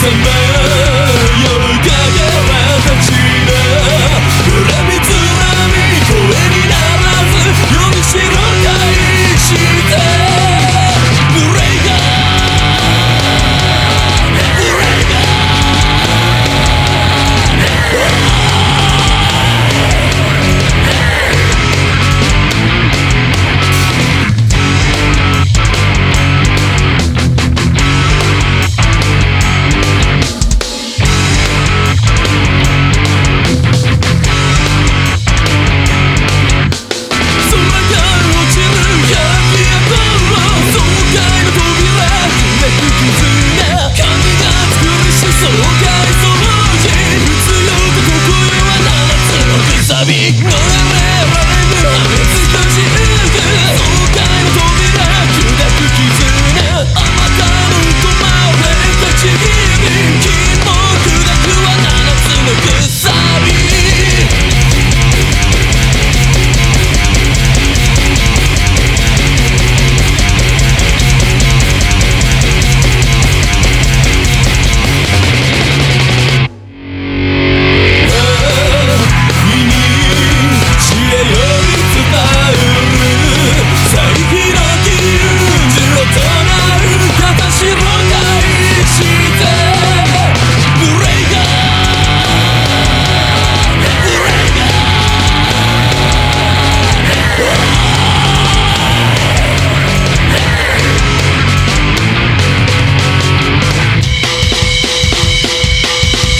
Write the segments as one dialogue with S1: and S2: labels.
S1: さまよう影は立ち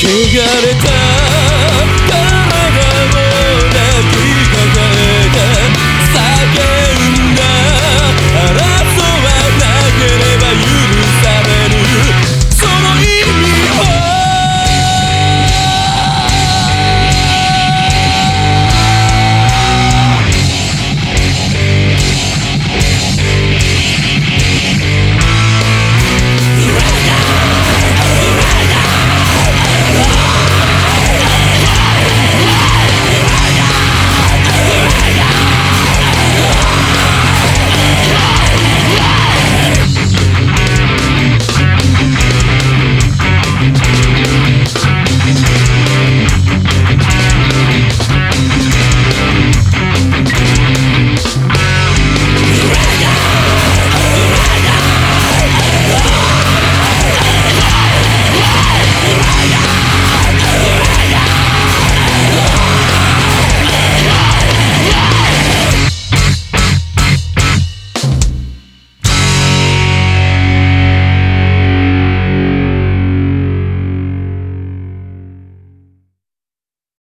S1: 汚れた。体を抱き